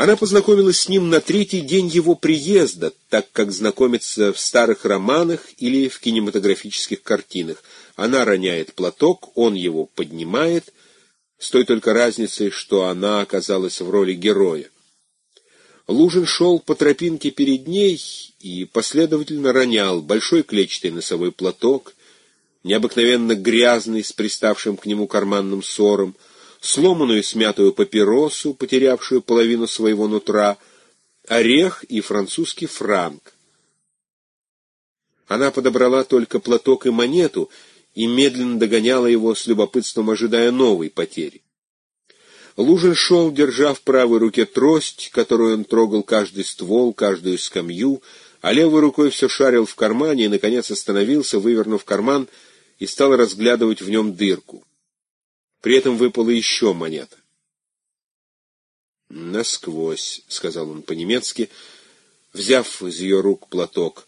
Она познакомилась с ним на третий день его приезда, так как знакомится в старых романах или в кинематографических картинах. Она роняет платок, он его поднимает, с той только разницей, что она оказалась в роли героя. Лужин шел по тропинке перед ней и последовательно ронял большой клетчатый носовой платок, необыкновенно грязный, с приставшим к нему карманным сором, сломанную смятую папиросу, потерявшую половину своего нутра, орех и французский франк. Она подобрала только платок и монету и медленно догоняла его с любопытством, ожидая новой потери. Лужин шел, держа в правой руке трость, которую он трогал каждый ствол, каждую скамью, а левой рукой все шарил в кармане и, наконец, остановился, вывернув карман, и стал разглядывать в нем дырку. При этом выпала еще монета. «Насквозь», — сказал он по-немецки, взяв из ее рук платок.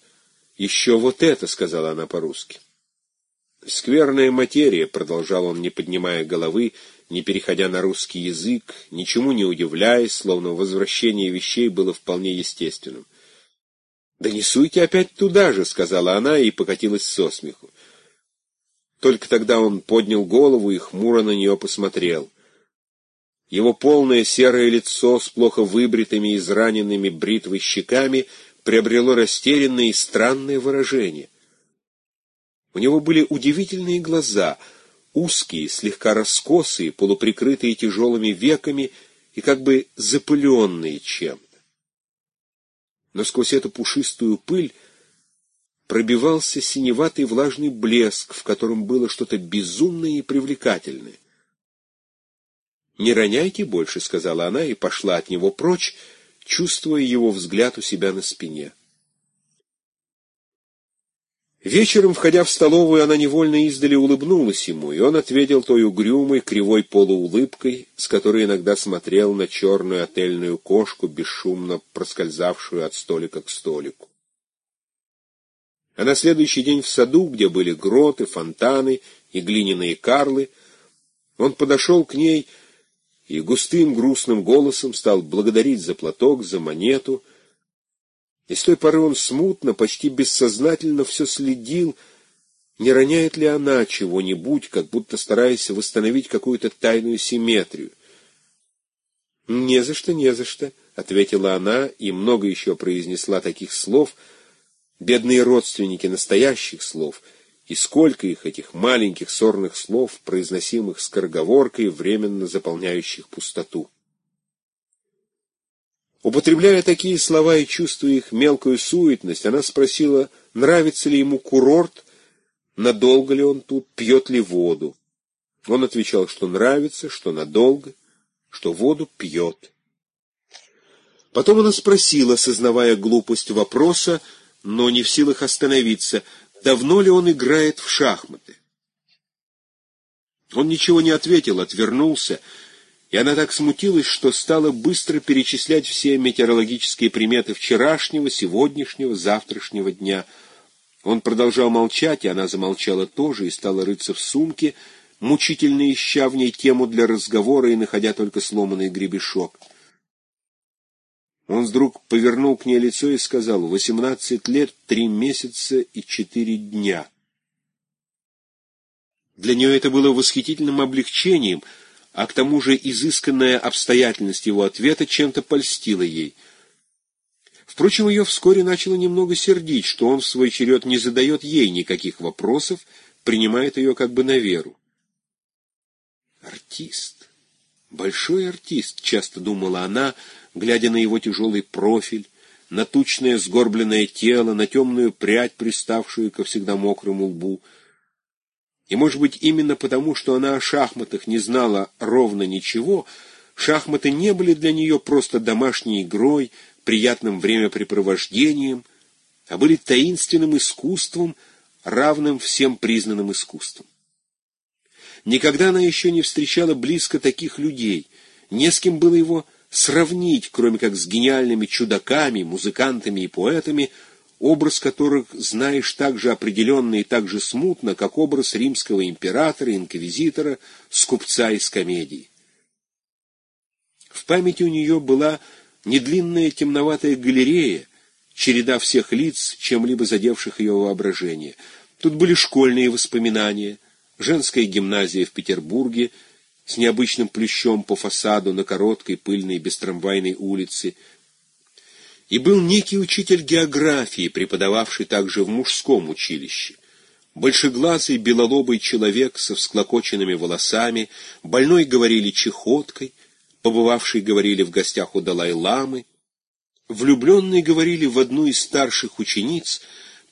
«Еще вот это», — сказала она по-русски. «Скверная материя», — продолжал он, не поднимая головы, не переходя на русский язык, ничему не удивляясь, словно возвращение вещей было вполне естественным. «Да не опять туда же», — сказала она и покатилась со смеху. Только тогда он поднял голову и хмуро на нее посмотрел. Его полное серое лицо с плохо выбритыми и израненными бритвой щеками приобрело растерянное и странное выражение. У него были удивительные глаза, узкие, слегка раскосые, полуприкрытые тяжелыми веками и как бы запыленные чем-то. Но сквозь эту пушистую пыль пробивался синеватый влажный блеск, в котором было что-то безумное и привлекательное. «Не роняйте больше», — сказала она и пошла от него прочь, чувствуя его взгляд у себя на спине. Вечером, входя в столовую, она невольно издали улыбнулась ему, и он ответил той угрюмой, кривой полуулыбкой, с которой иногда смотрел на черную отельную кошку, бесшумно проскользавшую от столика к столику. А на следующий день в саду, где были гроты, фонтаны и глиняные карлы, он подошел к ней и густым грустным голосом стал благодарить за платок, за монету. И с той поры он смутно, почти бессознательно все следил, не роняет ли она чего-нибудь, как будто стараясь восстановить какую-то тайную симметрию. «Не за что, не за что», — ответила она и много еще произнесла таких слов — бедные родственники настоящих слов, и сколько их, этих маленьких сорных слов, произносимых скороговоркой, временно заполняющих пустоту. Употребляя такие слова и чувствуя их мелкую суетность, она спросила, нравится ли ему курорт, надолго ли он тут, пьет ли воду. Он отвечал, что нравится, что надолго, что воду пьет. Потом она спросила, сознавая глупость вопроса, но не в силах остановиться, давно ли он играет в шахматы. Он ничего не ответил, отвернулся, и она так смутилась, что стала быстро перечислять все метеорологические приметы вчерашнего, сегодняшнего, завтрашнего дня. Он продолжал молчать, и она замолчала тоже и стала рыться в сумке, мучительно ища в ней тему для разговора и находя только сломанный гребешок. Он вдруг повернул к ней лицо и сказал, «Восемнадцать лет, три месяца и четыре дня». Для нее это было восхитительным облегчением, а к тому же изысканная обстоятельность его ответа чем-то польстила ей. Впрочем, ее вскоре начало немного сердить, что он в свой черед не задает ей никаких вопросов, принимает ее как бы на веру. «Артист, большой артист», — часто думала она, — глядя на его тяжелый профиль, на тучное сгорбленное тело, на темную прядь, приставшую ко всегда мокрому лбу. И, может быть, именно потому, что она о шахматах не знала ровно ничего, шахматы не были для нее просто домашней игрой, приятным времяпрепровождением, а были таинственным искусством, равным всем признанным искусствам. Никогда она еще не встречала близко таких людей, не с кем было его сравнить, кроме как с гениальными чудаками, музыкантами и поэтами, образ которых знаешь так же определенно и так же смутно, как образ римского императора, инквизитора, скупца из комедии. В памяти у нее была недлинная темноватая галерея, череда всех лиц, чем-либо задевших ее воображение. Тут были школьные воспоминания, женская гимназия в Петербурге с необычным плющом по фасаду на короткой пыльной бестрамвайной улице, и был некий учитель географии, преподававший также в мужском училище. Большеглазый белолобый человек со всклокоченными волосами, больной говорили чехоткой, побывавшие говорили в гостях у Далай-ламы, влюбленные говорили в одну из старших учениц,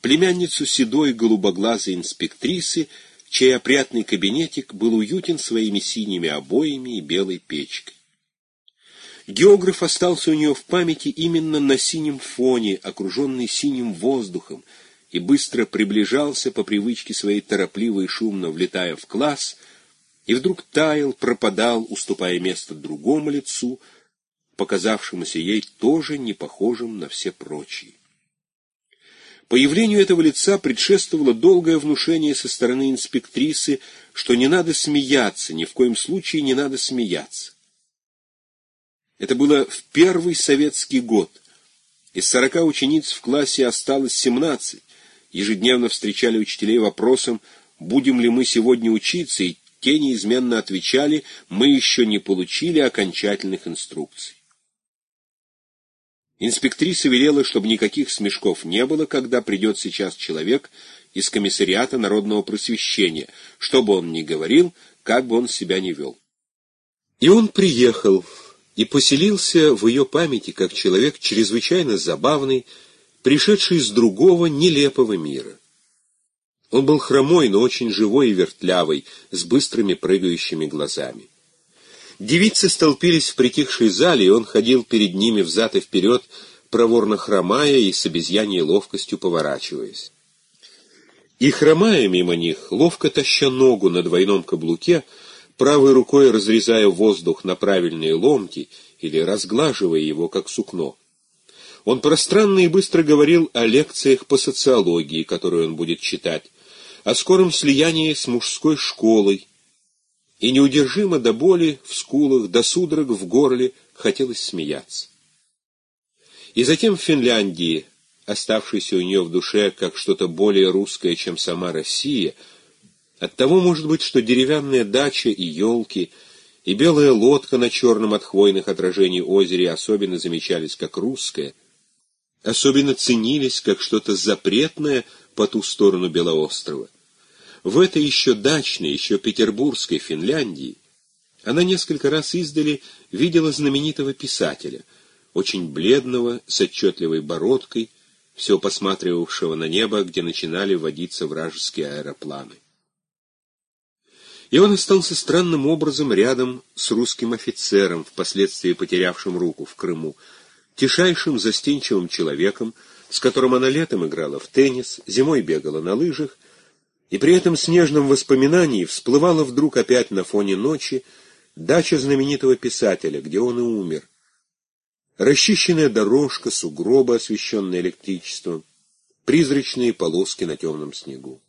племянницу седой голубоглазой инспектрисы, чей опрятный кабинетик был уютен своими синими обоями и белой печкой. Географ остался у нее в памяти именно на синем фоне, окруженный синим воздухом, и быстро приближался по привычке своей торопливо и шумно влетая в класс, и вдруг таял, пропадал, уступая место другому лицу, показавшемуся ей тоже не похожим на все прочие. Появлению этого лица предшествовало долгое внушение со стороны инспектрисы, что не надо смеяться, ни в коем случае не надо смеяться. Это было в первый советский год. Из сорока учениц в классе осталось семнадцать. Ежедневно встречали учителей вопросом, будем ли мы сегодня учиться, и те неизменно отвечали, мы еще не получили окончательных инструкций. Инспектриса велела, чтобы никаких смешков не было, когда придет сейчас человек из комиссариата народного просвещения, что бы он ни говорил, как бы он себя ни вел. И он приехал и поселился в ее памяти как человек чрезвычайно забавный, пришедший из другого нелепого мира. Он был хромой, но очень живой и вертлявый, с быстрыми прыгающими глазами. Девицы столпились в притихшей зале, и он ходил перед ними взад и вперед, проворно хромая и с обезьяньей ловкостью поворачиваясь. И хромая мимо них, ловко таща ногу на двойном каблуке, правой рукой разрезая воздух на правильные ломти или разглаживая его, как сукно. Он пространно и быстро говорил о лекциях по социологии, которые он будет читать, о скором слиянии с мужской школой, и неудержимо до боли в скулах, до судорог в горле хотелось смеяться. И затем в Финляндии, оставшейся у нее в душе как что-то более русское, чем сама Россия, оттого, может быть, что деревянная дача и елки, и белая лодка на черном от хвойных отражений озере особенно замечались как русское, особенно ценились как что-то запретное по ту сторону Белоострова. В этой еще дачной, еще петербургской Финляндии она несколько раз издали видела знаменитого писателя, очень бледного, с отчетливой бородкой, все посматривавшего на небо, где начинали водиться вражеские аэропланы. И он остался странным образом рядом с русским офицером, впоследствии потерявшим руку в Крыму, тишайшим застенчивым человеком, с которым она летом играла в теннис, зимой бегала на лыжах, и при этом снежном воспоминании всплывала вдруг опять на фоне ночи дача знаменитого писателя, где он и умер. Расчищенная дорожка, сугробы, освещенные электричеством, призрачные полоски на темном снегу.